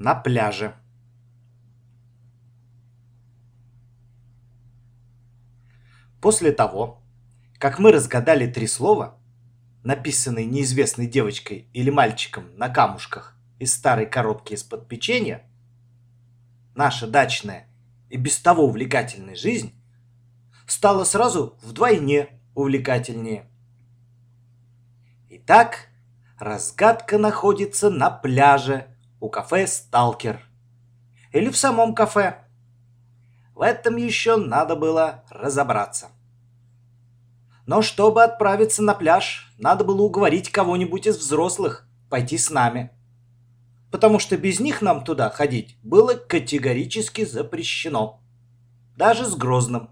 на пляже. После того, как мы разгадали три слова, написанные неизвестной девочкой или мальчиком на камушках из старой коробки из-под печенья, наша дачная и без того увлекательная жизнь стала сразу вдвойне увлекательнее. Итак, разгадка находится на пляже у кафе «Сталкер». Или в самом кафе. В этом еще надо было разобраться. Но чтобы отправиться на пляж, надо было уговорить кого-нибудь из взрослых пойти с нами. Потому что без них нам туда ходить было категорически запрещено. Даже с Грозным.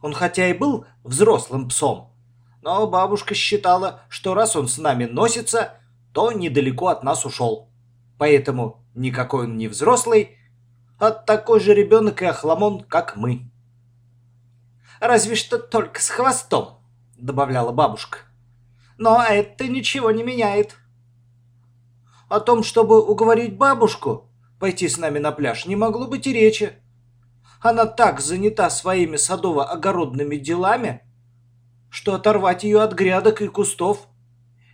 Он хотя и был взрослым псом, но бабушка считала, что раз он с нами носится, то недалеко от нас ушел. Поэтому никакой он не взрослый, а такой же ребенок и охламон, как мы. «Разве что только с хвостом», — добавляла бабушка. «Но это ничего не меняет». О том, чтобы уговорить бабушку пойти с нами на пляж, не могло быть и речи. Она так занята своими садово-огородными делами, что оторвать ее от грядок и кустов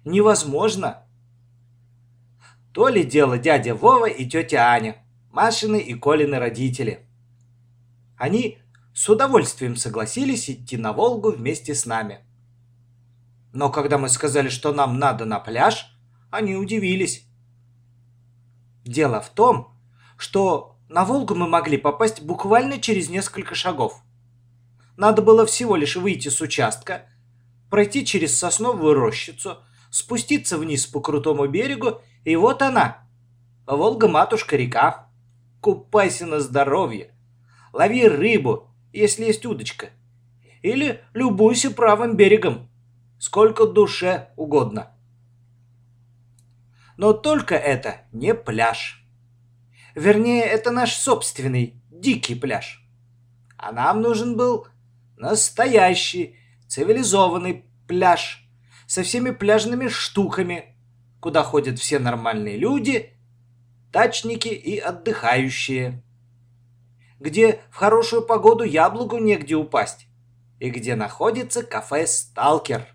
невозможно. То ли дело дядя Вова и тетя Аня. Машины и Колины родители. Они с удовольствием согласились идти на Волгу вместе с нами. Но когда мы сказали, что нам надо на пляж, они удивились. Дело в том, что на Волгу мы могли попасть буквально через несколько шагов. Надо было всего лишь выйти с участка, пройти через сосновую рощицу, спуститься вниз по крутому берегу, и вот она, Волга-матушка-река. Купайся на здоровье. Лови рыбу, если есть удочка. Или любуйся правым берегом. Сколько душе угодно. Но только это не пляж. Вернее, это наш собственный дикий пляж. А нам нужен был настоящий, цивилизованный пляж со всеми пляжными штуками, куда ходят все нормальные люди дачники и отдыхающие, где в хорошую погоду яблоку негде упасть, и где находится кафе «Сталкер».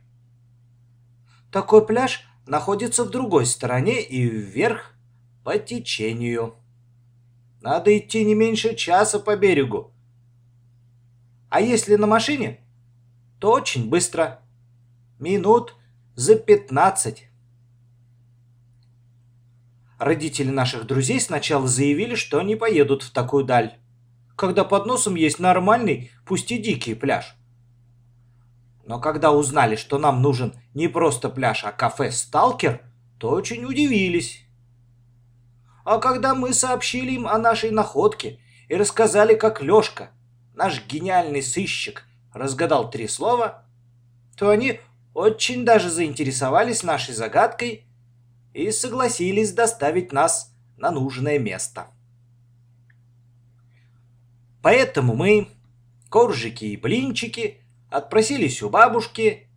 Такой пляж находится в другой стороне и вверх по течению. Надо идти не меньше часа по берегу. А если на машине, то очень быстро. Минут за пятнадцать. Родители наших друзей сначала заявили, что не поедут в такую даль, когда под носом есть нормальный, пусть и дикий пляж. Но когда узнали, что нам нужен не просто пляж, а кафе «Сталкер», то очень удивились. А когда мы сообщили им о нашей находке и рассказали, как Лёшка, наш гениальный сыщик, разгадал три слова, то они очень даже заинтересовались нашей загадкой и согласились доставить нас на нужное место. Поэтому мы, коржики и блинчики, отпросились у бабушки,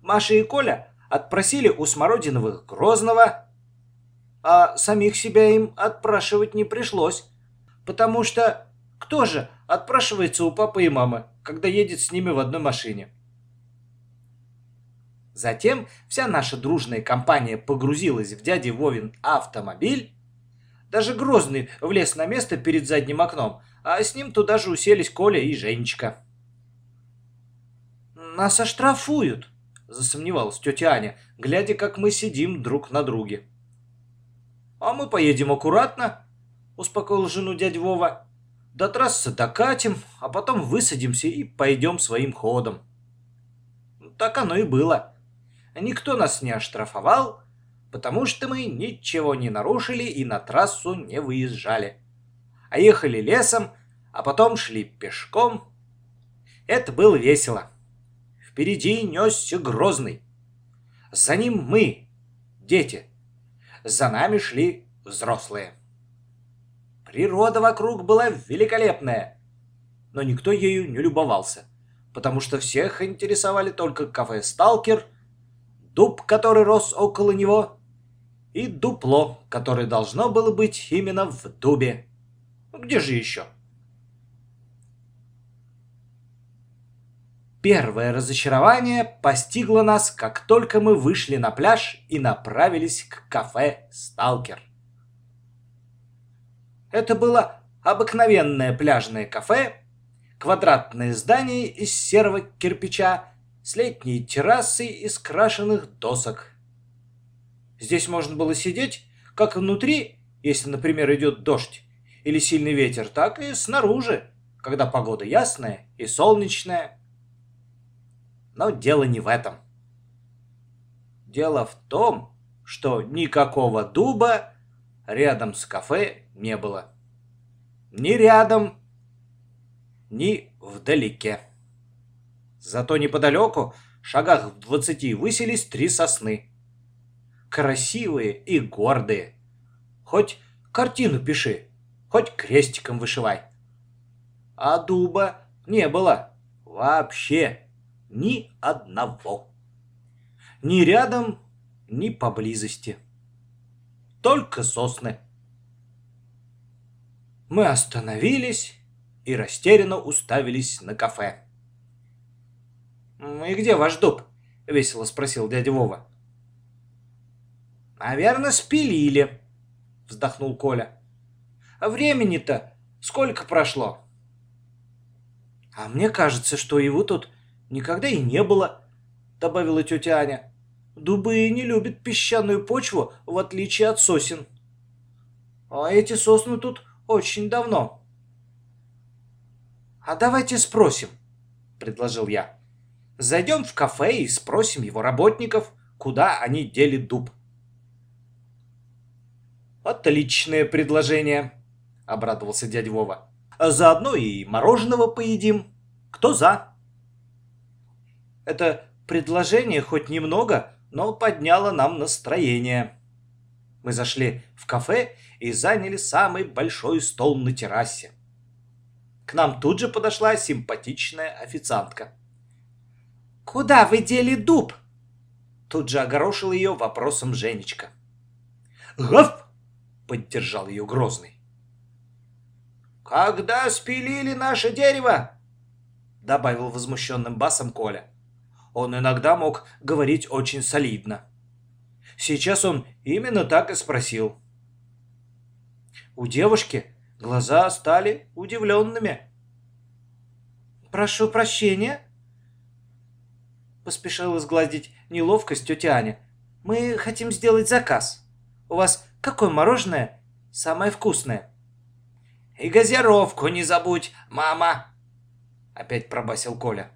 Маша и Коля отпросили у Смородиновых Грозного, а самих себя им отпрашивать не пришлось, потому что кто же отпрашивается у папы и мамы, когда едет с ними в одной машине? Затем вся наша дружная компания погрузилась в дяде Вовин автомобиль. Даже Грозный влез на место перед задним окном, а с ним туда же уселись Коля и Женечка. «Нас оштрафуют», — засомневалась тетя Аня, глядя, как мы сидим друг на друге. «А мы поедем аккуратно», — успокоил жену дядь Вова. «До трассы докатим, а потом высадимся и пойдем своим ходом». Так оно и было. Никто нас не оштрафовал, потому что мы ничего не нарушили и на трассу не выезжали. А ехали лесом, а потом шли пешком. Это было весело. Впереди несся Грозный. За ним мы, дети. За нами шли взрослые. Природа вокруг была великолепная, но никто ею не любовался, потому что всех интересовали только кафе «Сталкер» дуб, который рос около него, и дупло, которое должно было быть именно в дубе. Где же еще? Первое разочарование постигло нас, как только мы вышли на пляж и направились к кафе «Сталкер». Это было обыкновенное пляжное кафе, квадратное здание из серого кирпича с летней террасой из крашеных досок. Здесь можно было сидеть как внутри, если, например, идет дождь или сильный ветер, так и снаружи, когда погода ясная и солнечная. Но дело не в этом. Дело в том, что никакого дуба рядом с кафе не было. Ни рядом, ни вдалеке. Зато неподалеку, шагах в двадцати, высились три сосны. Красивые и гордые. Хоть картину пиши, хоть крестиком вышивай. А дуба не было вообще ни одного. Ни рядом, ни поблизости. Только сосны. Мы остановились и растерянно уставились на кафе. «И где ваш дуб?» — весело спросил дядя Вова. «Наверное, спилили», — вздохнул Коля. «А времени-то сколько прошло?» «А мне кажется, что его тут никогда и не было», — добавила тетя Аня. «Дубы не любят песчаную почву, в отличие от сосен. А эти сосны тут очень давно». «А давайте спросим», — предложил я. «Зайдем в кафе и спросим его работников, куда они дели дуб». «Отличное предложение», — обрадовался дядя Вова. «А заодно и мороженого поедим. Кто за?» Это предложение хоть немного, но подняло нам настроение. Мы зашли в кафе и заняли самый большой стол на террасе. К нам тут же подошла симпатичная официантка. «Куда вы дели дуб?» Тут же огорошил ее вопросом Женечка. «Гав!» — поддержал ее Грозный. «Когда спилили наше дерево?» — добавил возмущенным басом Коля. Он иногда мог говорить очень солидно. Сейчас он именно так и спросил. У девушки глаза стали удивленными. «Прошу прощения», — поспешила сгладить неловкость тетя Аня. «Мы хотим сделать заказ. У вас какое мороженое самое вкусное?» «И газировку не забудь, мама!» — опять пробасил Коля.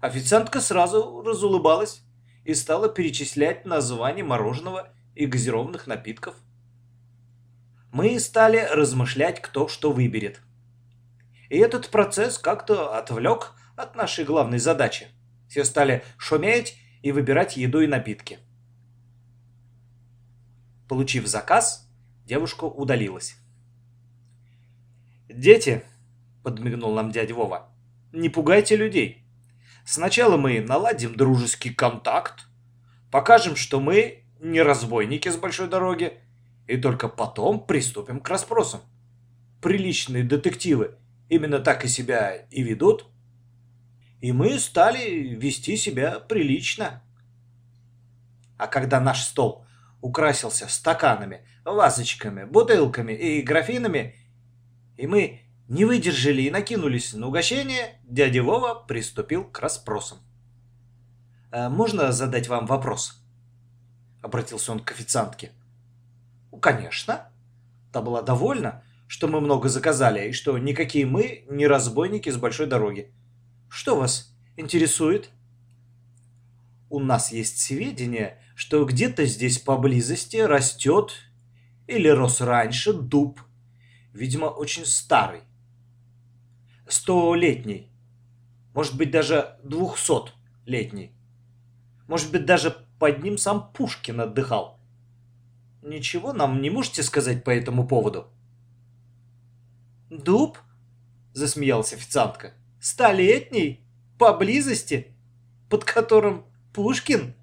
Официантка сразу разулыбалась и стала перечислять названия мороженого и газированных напитков. Мы стали размышлять, кто что выберет. И этот процесс как-то отвлек от нашей главной задачи. Все стали шуметь и выбирать еду и напитки. Получив заказ, девушка удалилась. «Дети», — подмигнул нам дядя Вова, — «не пугайте людей. Сначала мы наладим дружеский контакт, покажем, что мы не разбойники с большой дороги, и только потом приступим к расспросам. Приличные детективы именно так и себя и ведут. И мы стали вести себя прилично. А когда наш стол украсился стаканами, вазочками, бутылками и графинами, и мы не выдержали и накинулись на угощение, дядя Вова приступил к расспросам. «А «Можно задать вам вопрос?» Обратился он к официантке. «Конечно». Та была довольна, что мы много заказали, и что никакие мы не разбойники с большой дороги. «Что вас интересует?» «У нас есть сведения, что где-то здесь поблизости растет или рос раньше дуб, видимо, очень старый столетний, может быть даже двухсотлетний. Может быть даже под ним сам Пушкин отдыхал. Ничего нам не можете сказать по этому поводу? Дуб? Засмеялась официантка. Столетний? Поблизости? Под которым Пушкин?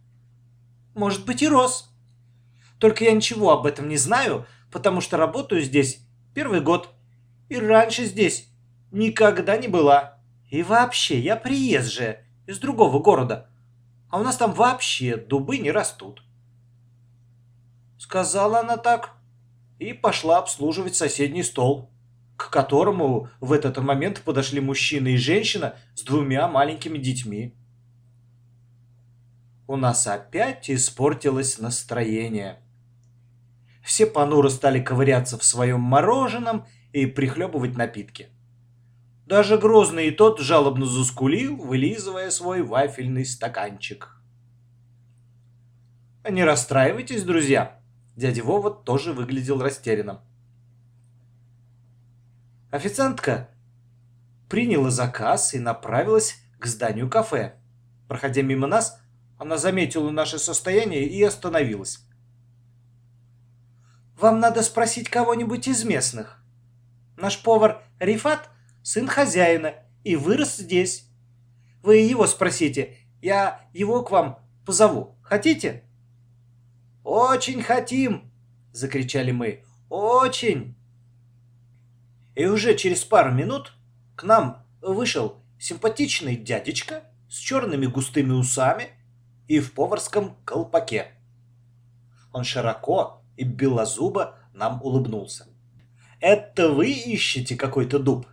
Может быть и рос. Только я ничего об этом не знаю, потому что работаю здесь первый год. И раньше здесь никогда не была. И вообще, я приезжая из другого города. А у нас там вообще дубы не растут. Сказала она так и пошла обслуживать соседний стол, к которому в этот момент подошли мужчина и женщина с двумя маленькими детьми. У нас опять испортилось настроение. Все понуро стали ковыряться в своем мороженом и прихлебывать напитки. Даже Грозный и тот жалобно заскулил, вылизывая свой вафельный стаканчик. Не расстраивайтесь, друзья. Дядя Вова тоже выглядел растерянным. Официантка приняла заказ и направилась к зданию кафе. Проходя мимо нас, она заметила наше состояние и остановилась. «Вам надо спросить кого-нибудь из местных. Наш повар Рифат – сын хозяина и вырос здесь. Вы его спросите, я его к вам позову. Хотите?» «Очень хотим!» – закричали мы. «Очень!» И уже через пару минут к нам вышел симпатичный дядечка с черными густыми усами и в поварском колпаке. Он широко и белозубо нам улыбнулся. «Это вы ищете какой-то дуб?»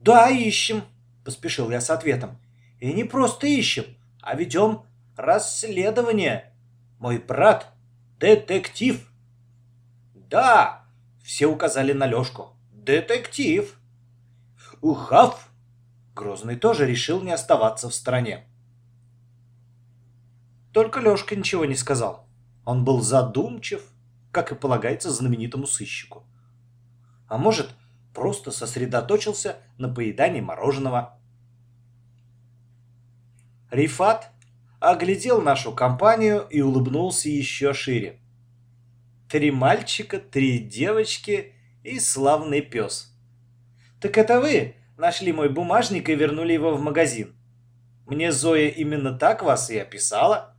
«Да, ищем», — поспешил я с ответом. «И не просто ищем, а ведем расследование». Мой брат — детектив. Да, все указали на Лёшку. Детектив. Ухав. Грозный тоже решил не оставаться в стороне. Только Лёшка ничего не сказал. Он был задумчив, как и полагается знаменитому сыщику. А может, просто сосредоточился на поедании мороженого. Рифат оглядел нашу компанию и улыбнулся еще шире. Три мальчика, три девочки и славный пес. «Так это вы нашли мой бумажник и вернули его в магазин? Мне Зоя именно так вас и описала?»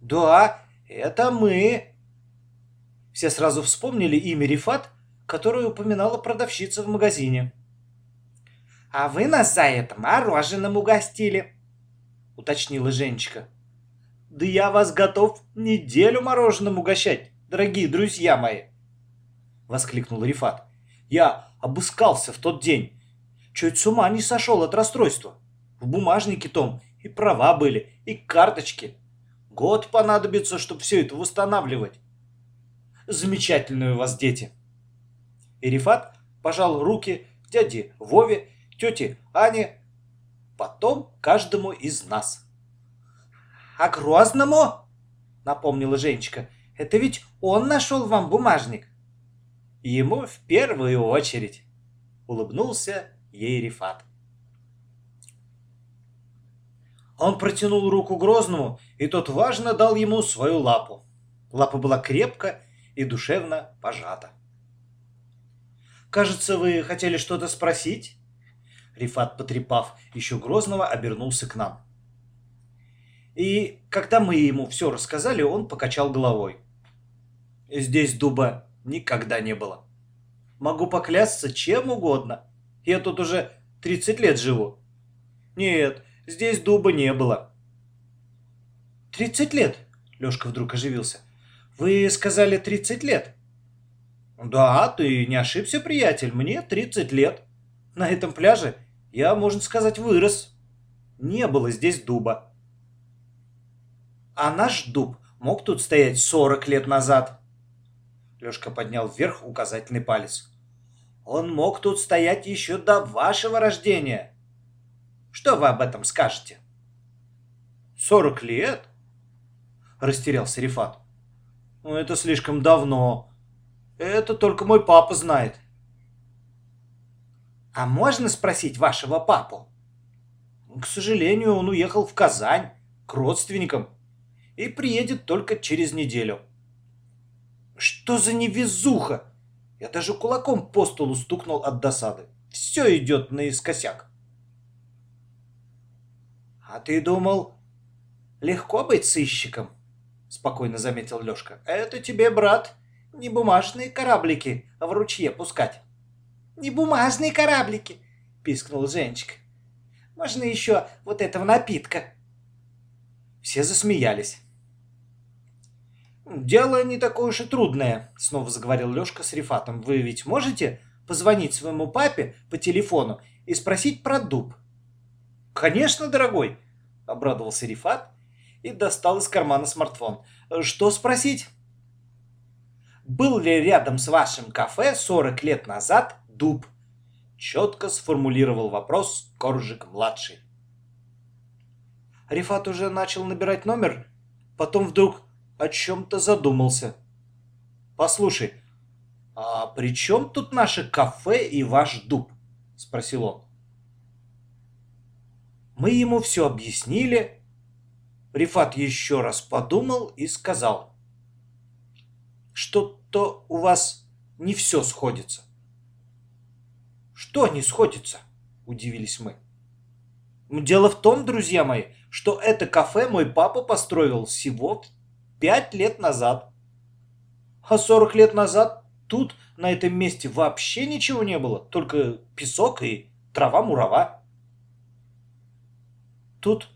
«Да, это мы!» Все сразу вспомнили имя Рифат, которое упоминала продавщица в магазине. «А вы нас за это мороженым угостили!» уточнила Женечка. «Да я вас готов неделю мороженым угощать, дорогие друзья мои!» Воскликнул Рифат. «Я обыскался в тот день. Чуть с ума не сошел от расстройства. В бумажнике том и права были, и карточки. Год понадобится, чтобы все это восстанавливать. Замечательные у вас дети!» И Рифат пожал руки дяде Вове, тете Ане потом каждому из нас. «А Грозному?» — напомнила Женечка. «Это ведь он нашел вам бумажник». «Ему в первую очередь», — улыбнулся ей Рифат. Он протянул руку Грозному, и тот важно дал ему свою лапу. Лапа была крепко и душевно пожата. «Кажется, вы хотели что-то спросить?» Рифат, потрепав еще Грозного, обернулся к нам. И когда мы ему все рассказали, он покачал головой. Здесь дуба никогда не было. Могу поклясться чем угодно. Я тут уже 30 лет живу. Нет, здесь дуба не было. 30 лет? Лешка вдруг оживился. Вы сказали 30 лет? Да, ты не ошибся, приятель. Мне 30 лет. На этом пляже я, можно сказать, вырос. Не было здесь дуба. А наш дуб мог тут стоять 40 лет назад. Лёшка поднял вверх указательный палец. Он мог тут стоять еще до вашего рождения. Что вы об этом скажете? Сорок лет? Растерялся Рифат. Ну, это слишком давно. Это только мой папа знает. «А можно спросить вашего папу?» «К сожалению, он уехал в Казань к родственникам и приедет только через неделю». «Что за невезуха?» Я даже кулаком по столу стукнул от досады. Все идет наискосяк. «А ты думал, легко быть сыщиком?» спокойно заметил Лёшка. Это тебе, брат, не бумажные кораблики а в ручье пускать. Не бумажные кораблики, пискнул Женечка. Можно еще вот этого напитка. Все засмеялись. «Дело не такое уж и трудное», — снова заговорил Лёшка с Рифатом. «Вы ведь можете позвонить своему папе по телефону и спросить про дуб?» «Конечно, дорогой», — обрадовался Рифат и достал из кармана смартфон. «Что спросить?» «Был ли рядом с вашим кафе 40 лет назад дуб?» Четко сформулировал вопрос Коржик-младший. Рифат уже начал набирать номер, потом вдруг о чем-то задумался. «Послушай, а при чем тут наше кафе и ваш дуб?» – спросил он. Мы ему все объяснили. Рифат еще раз подумал и сказал. Что-то у вас не все сходится. Что не сходится? Удивились мы. Дело в том, друзья мои, что это кафе мой папа построил всего пять лет назад. А сорок лет назад тут, на этом месте, вообще ничего не было, только песок и трава-мурава. Тут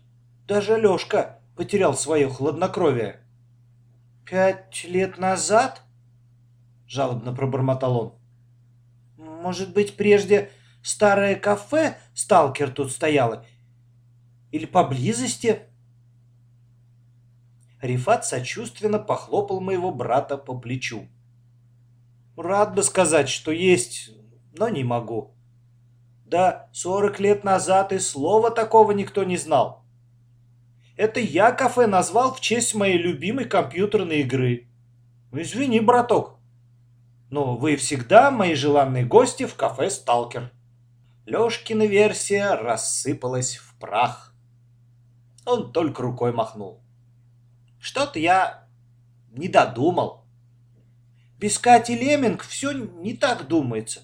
даже Лёшка потерял свое хладнокровие. «Пять лет назад?» — жалобно пробормотал он. «Может быть, прежде старое кафе «Сталкер» тут стояло? Или поблизости?» Рифат сочувственно похлопал моего брата по плечу. «Рад бы сказать, что есть, но не могу. Да, сорок лет назад и слова такого никто не знал. Это я кафе назвал в честь моей любимой компьютерной игры. Извини, браток. Но вы всегда мои желанные гости в кафе «Сталкер». Лёшкина версия рассыпалась в прах. Он только рукой махнул. Что-то я не додумал. Без Кати Леминг все не так думается.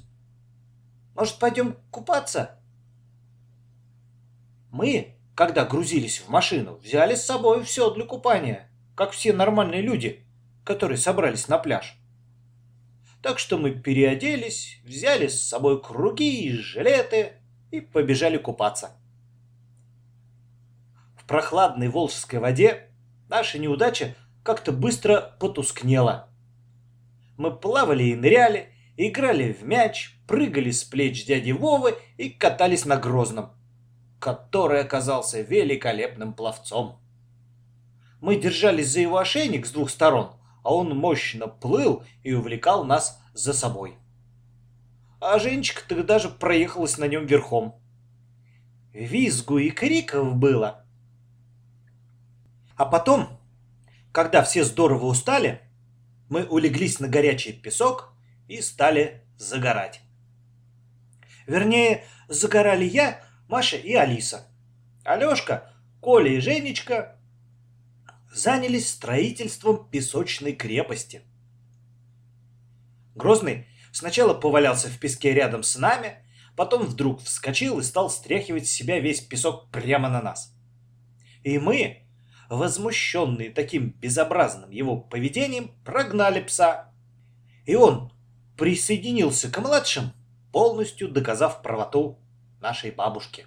Может, пойдем купаться? Мы, когда грузились в машину, взяли с собой все для купания, как все нормальные люди, которые собрались на пляж. Так что мы переоделись, взяли с собой круги и жилеты и побежали купаться. В прохладной волжской воде наша неудача как-то быстро потускнела. Мы плавали и ныряли, играли в мяч, прыгали с плеч дяди Вовы и катались на Грозном, который оказался великолепным пловцом. Мы держались за его ошейник с двух сторон, а он мощно плыл и увлекал нас за собой. А Женечка тогда же проехалась на нем верхом. Визгу и криков было, а потом, когда все здорово устали, мы улеглись на горячий песок и стали загорать. Вернее, загорали я, Маша и Алиса. Алешка, Коля и Женечка занялись строительством песочной крепости. Грозный сначала повалялся в песке рядом с нами, потом вдруг вскочил и стал стряхивать с себя весь песок прямо на нас. И мы, возмущенные таким безобразным его поведением, прогнали пса. И он присоединился к младшим, полностью доказав правоту нашей бабушки.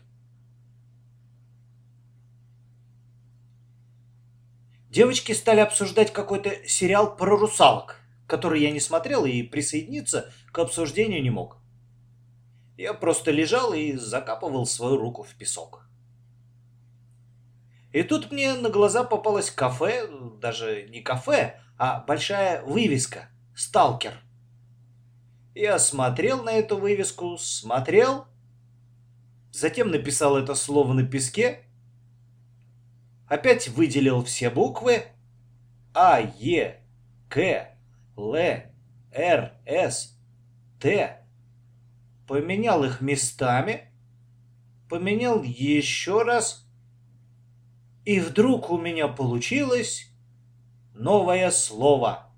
Девочки стали обсуждать какой-то сериал про русалок, который я не смотрел и присоединиться к обсуждению не мог. Я просто лежал и закапывал свою руку в песок. И тут мне на глаза попалось кафе, даже не кафе, а большая вывеска «Сталкер». Я смотрел на эту вывеску, смотрел, затем написал это слово на песке, опять выделил все буквы А, Е, К, Л, Р, С, Т, поменял их местами, поменял еще раз – и вдруг у меня получилось новое слово.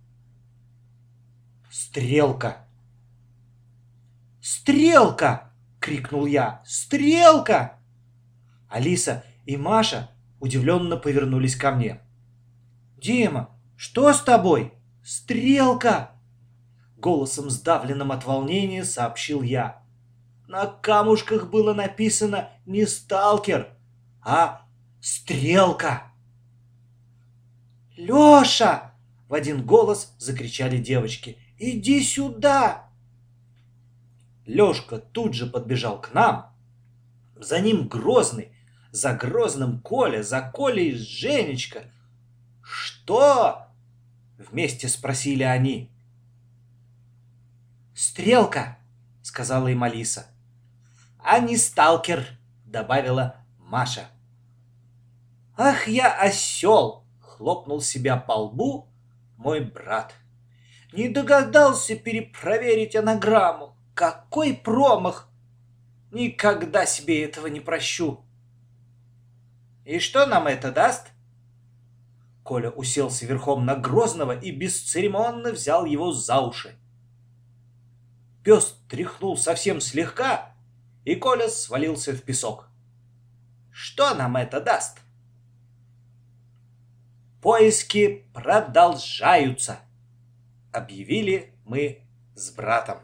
Стрелка. Стрелка! крикнул я. Стрелка! Алиса и Маша удивленно повернулись ко мне. Дима, «Что с тобой? Стрелка!» Голосом сдавленным от волнения сообщил я. На камушках было написано не «сталкер», а «стрелка». «Леша!» — в один голос закричали девочки. «Иди сюда!» Лешка тут же подбежал к нам. За ним Грозный, за Грозным Коля, за Колей Женечка. «Что?» — вместе спросили они. «Стрелка!» — сказала им Алиса. «А не сталкер!» — добавила Маша. «Ах я осел!» — хлопнул себя по лбу мой брат. «Не догадался перепроверить анаграмму. Какой промах! Никогда себе этого не прощу!» «И что нам это даст?» Коля уселся верхом на Грозного и бесцеремонно взял его за уши. Пес тряхнул совсем слегка, и Коля свалился в песок. Что нам это даст? Поиски продолжаются, объявили мы с братом.